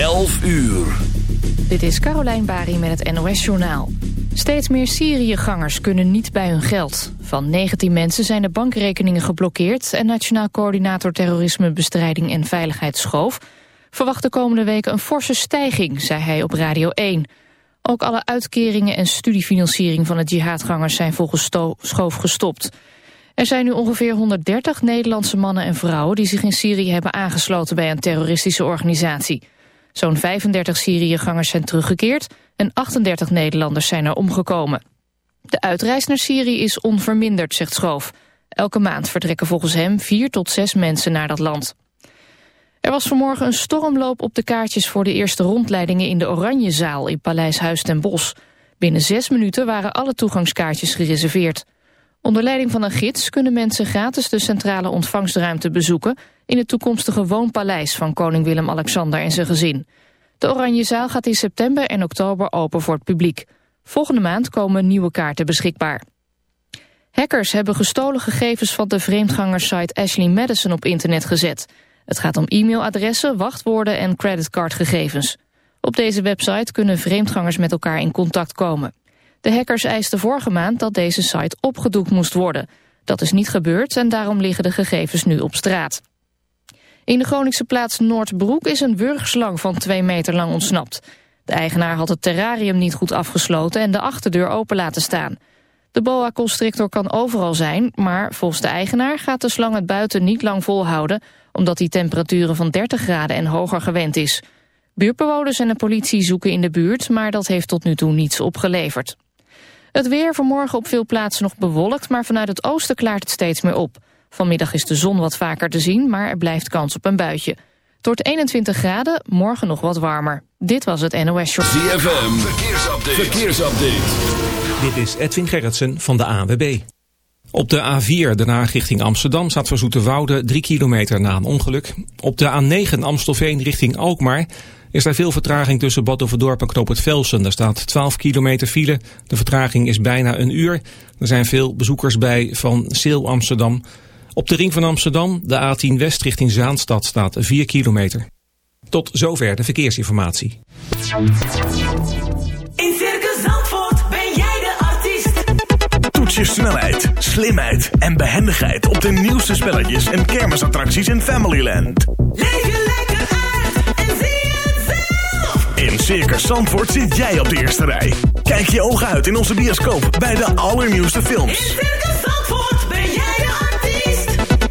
11 uur. Dit is Carolijn Bari met het NOS Journaal. Steeds meer Syriëgangers kunnen niet bij hun geld. Van 19 mensen zijn de bankrekeningen geblokkeerd... en Nationaal Coördinator Terrorismebestrijding en Veiligheid Schoof... verwacht de komende weken een forse stijging, zei hij op Radio 1. Ook alle uitkeringen en studiefinanciering van de jihadgangers... zijn volgens Schoof gestopt. Er zijn nu ongeveer 130 Nederlandse mannen en vrouwen... die zich in Syrië hebben aangesloten bij een terroristische organisatie... Zo'n 35 Syriëgangers zijn teruggekeerd en 38 Nederlanders zijn er omgekomen. De uitreis naar Syrië is onverminderd, zegt Schoof. Elke maand vertrekken volgens hem vier tot zes mensen naar dat land. Er was vanmorgen een stormloop op de kaartjes voor de eerste rondleidingen in de Oranjezaal in Paleis Huis ten Bosch. Binnen zes minuten waren alle toegangskaartjes gereserveerd. Onder leiding van een gids kunnen mensen gratis de centrale ontvangstruimte bezoeken in het toekomstige woonpaleis van koning Willem-Alexander en zijn gezin. De Oranje Zaal gaat in september en oktober open voor het publiek. Volgende maand komen nieuwe kaarten beschikbaar. Hackers hebben gestolen gegevens van de vreemdgangersite Ashley Madison op internet gezet. Het gaat om e-mailadressen, wachtwoorden en creditcardgegevens. Op deze website kunnen vreemdgangers met elkaar in contact komen. De hackers eisten vorige maand dat deze site opgedoekt moest worden. Dat is niet gebeurd en daarom liggen de gegevens nu op straat. In de Groningse plaats Noordbroek is een wurgslang van twee meter lang ontsnapt. De eigenaar had het terrarium niet goed afgesloten en de achterdeur open laten staan. De boa constrictor kan overal zijn, maar volgens de eigenaar gaat de slang het buiten niet lang volhouden, omdat hij temperaturen van 30 graden en hoger gewend is. Buurtbewoners en de politie zoeken in de buurt, maar dat heeft tot nu toe niets opgeleverd. Het weer vanmorgen op veel plaatsen nog bewolkt, maar vanuit het oosten klaart het steeds meer op. Vanmiddag is de zon wat vaker te zien, maar er blijft kans op een buitje. Wordt 21 graden, morgen nog wat warmer. Dit was het NOS Short. ZFM, verkeersupdate. verkeersupdate. Dit is Edwin Gerritsen van de ANWB. Op de A4 daarna richting Amsterdam staat voor Woude 3 kilometer na een ongeluk. Op de A9 Amstelveen richting Alkmaar is daar veel vertraging tussen Badhoevedorp en Knoop het Velsen. Daar staat 12 kilometer file. De vertraging is bijna een uur. Er zijn veel bezoekers bij van Seel Amsterdam. Op de ring van Amsterdam, de A10 West richting Zaanstad, staat 4 kilometer. Tot zover de verkeersinformatie. In Circus Zandvoort ben jij de artiest. Toets je snelheid, slimheid en behendigheid op de nieuwste spelletjes en kermisattracties in Familyland. Leef je lekker uit en zie het zelf. In Circus Zandvoort zit jij op de eerste rij. Kijk je ogen uit in onze bioscoop bij de allernieuwste films. In Circus Zandvoort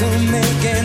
To make ends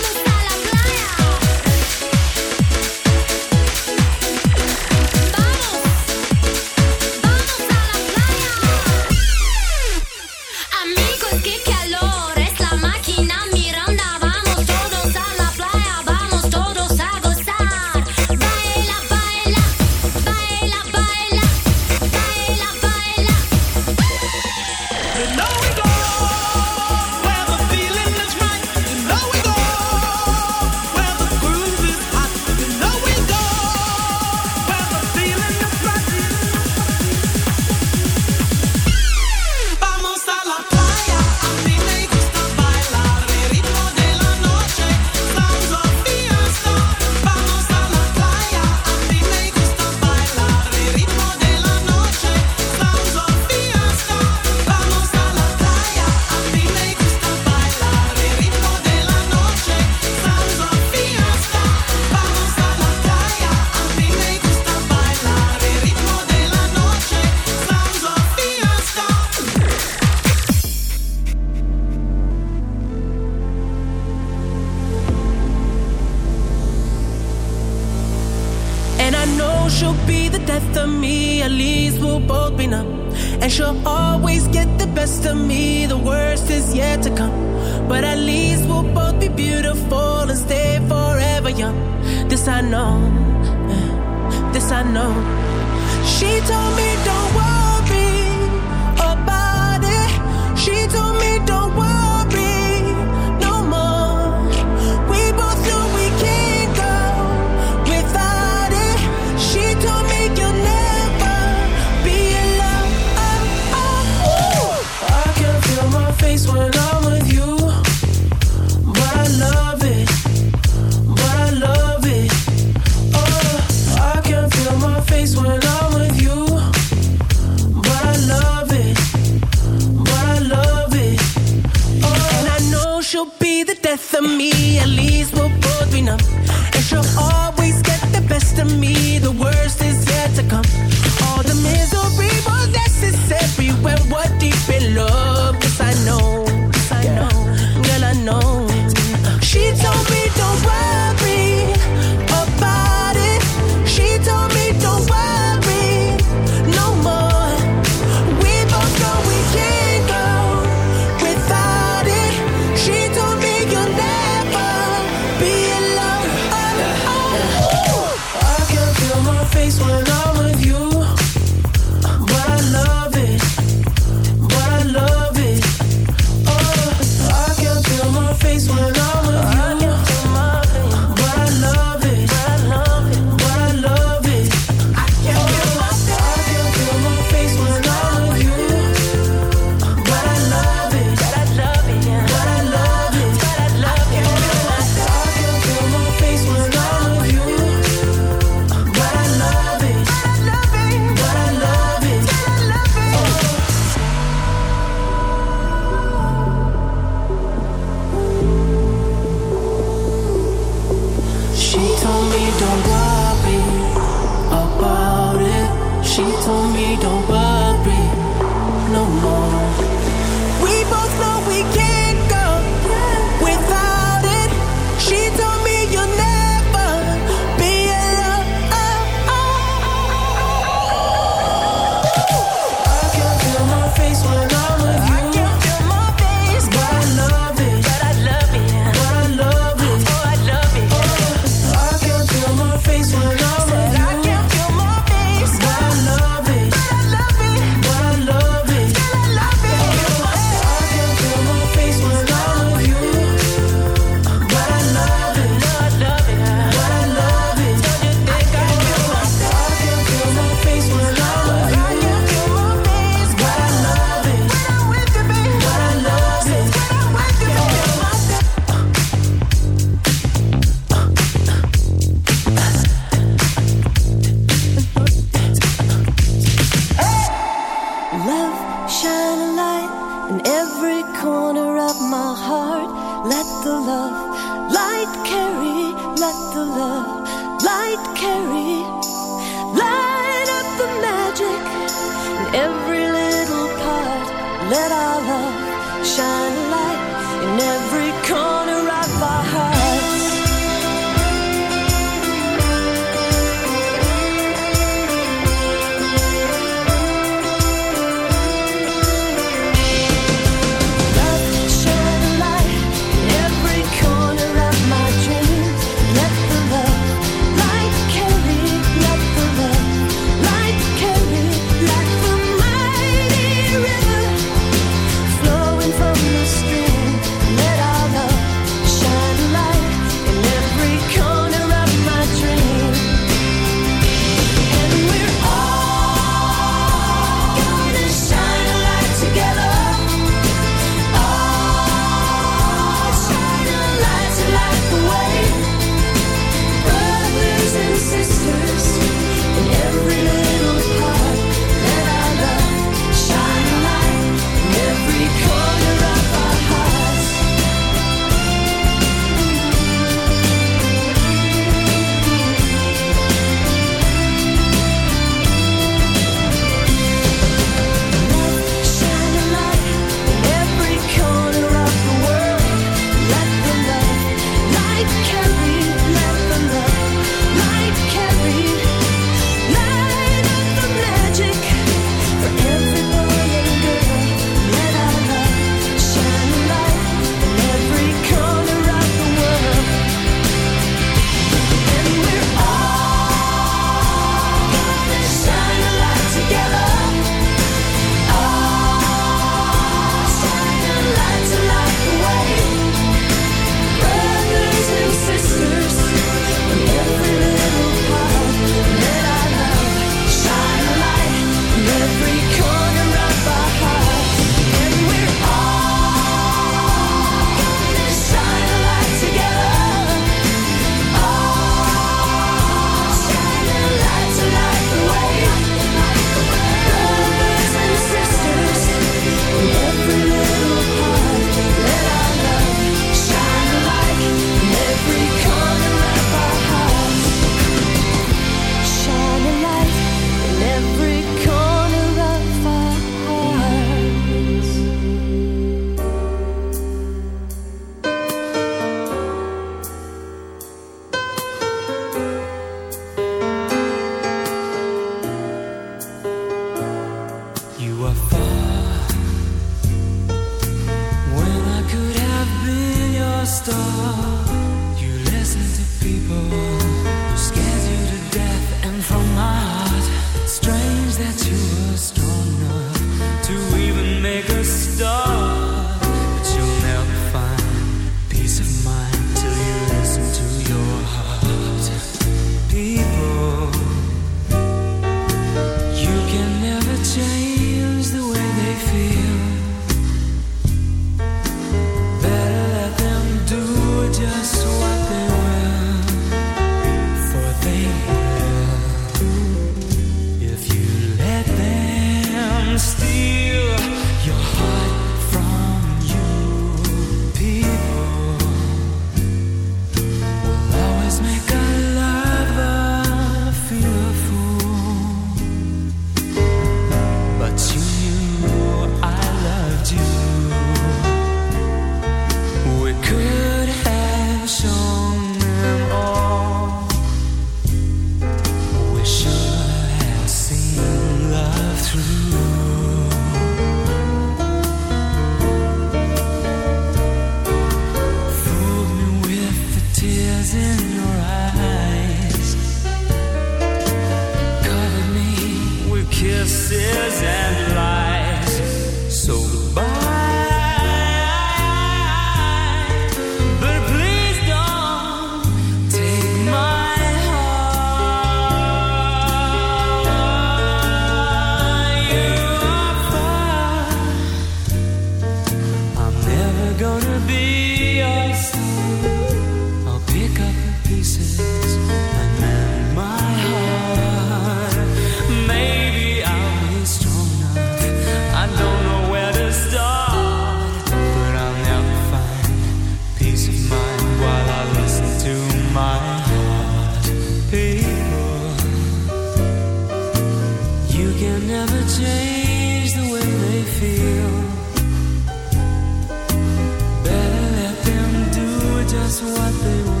what they will,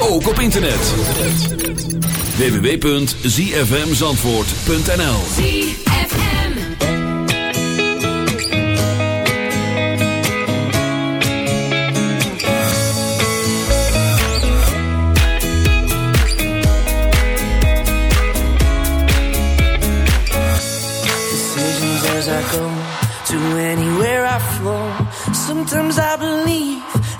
ook op internet. www.zfmzandvoort.nl ZFM Decisions as I go To anywhere I flow. Sometimes I believe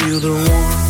feel the warmth.